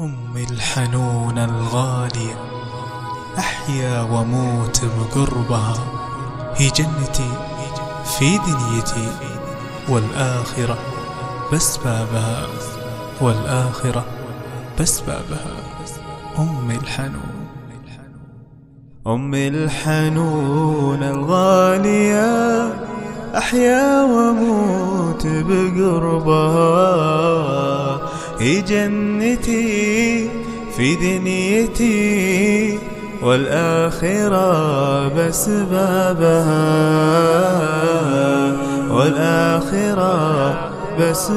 أمي الحنونة الغالية أحيا وموت بقربها هي جنتي في دنيتي والآخرة بس بابها والآخرة بس بابها. أمي الحنون أمي الحنون الغالية أحيا وموت بقربها. هي جنتي في دنيتي والآخرة بس بابها والآخرة بس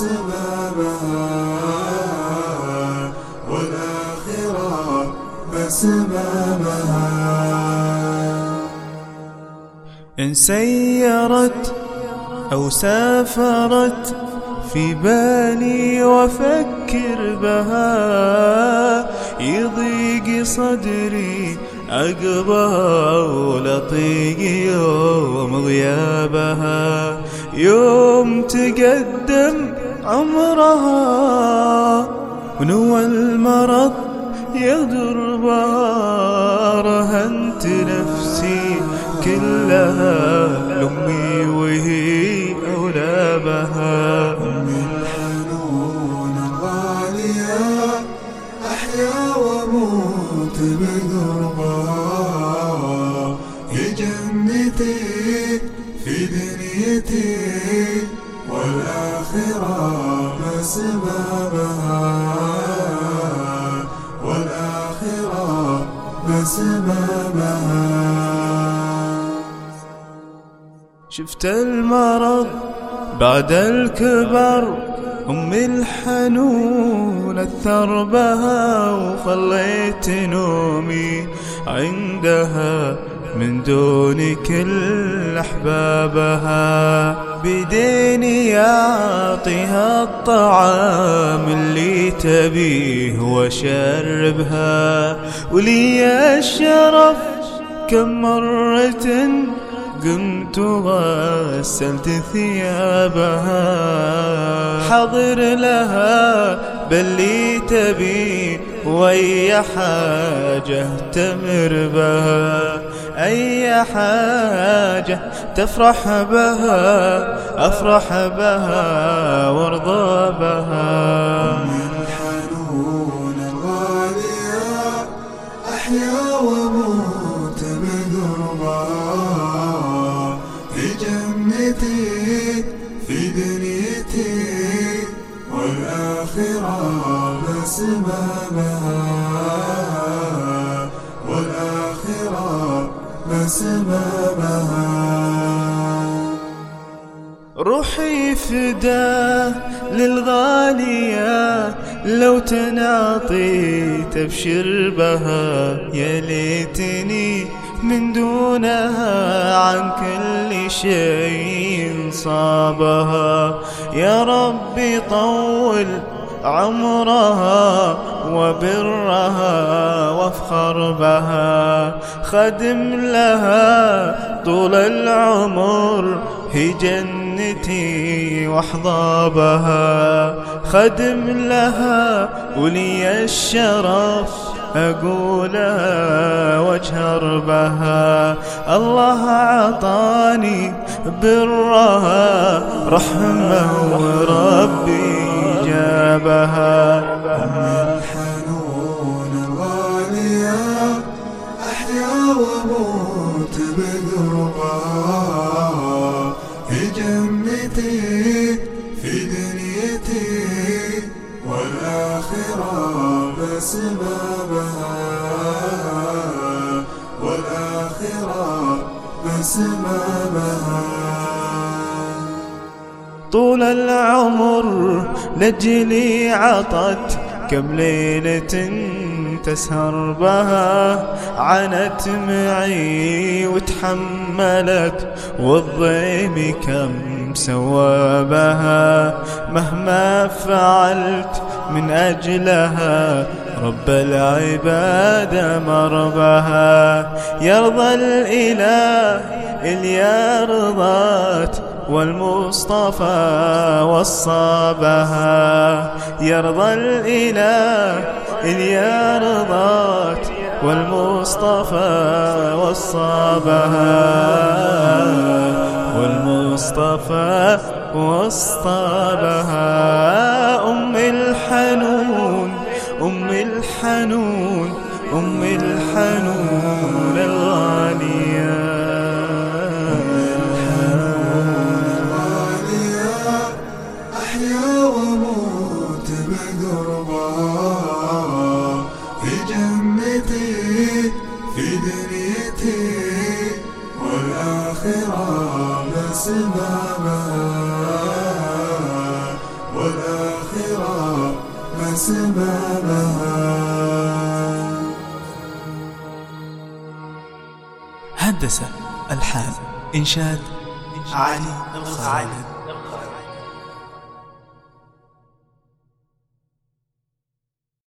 بسببها والآخرة بسببها إن سيرت أو سافرت في بالي وفكر بها يضيق صدري عقبها ولطيق يوم غيابها. يوم تقدم عمرها ونوى المرض يضربها رهنت نفسي كلها لأمي وهي أولى بها الحنون الغالية أحيا وأموت بقربها هي جنتي في دنيتي والآخرة بسببها والآخرة بسببها شفت المرض بعد الكبر أمي الحنون أثر بها وخليت نومي عندها من دون كل أحبابها. بديني أعطيها الطعام اللي تبيه وأشربها ولي الشرف كم مرة قمت وغسلت ثيابها. حضر لها باللي تبي وأي حاجة تمر بها أي حاجة تفرح بها أفرح بها وارضى بها. الحنون الغالية أحيا وأموت بقربها في جنتي في دنيتي والآخرة بسببها بسببها روحي فداه للغالية لو تنعطي تبشر بها. يا ليتني من دونها عن كل شيء صابها. يا ربي طول عمرها وبرها وافخر بها. خدم لها طول العمر هي جنتي واحظى بها. خدم لها ولي الشرف أقولها وأجهر بها. الله عطاني برها رحمة وربي. جابها الحنون الغالية أحيا وأموت بقربها في جنتي في دنيتي والآخرة بسببها. والآخرة بسببها. طول العمر لجلي عطت كم ليلة تسهر بها عانت معي وتحملت والضيم كم سوابها. مهما فعلت من أجلها رب العباد مربها يرضى الإله اليرضات والمصطفى وصابها يرضى الإله اليرضات والمصطفى وصابها والمصطفى وصابها أم الحنون أم الحنون أم الحنون أحيا وأموت بدربها في جنتي في دنيتي والآخرة مسبابها والآخرة مسبابها هندسة الحان إنشاد علي الخالد.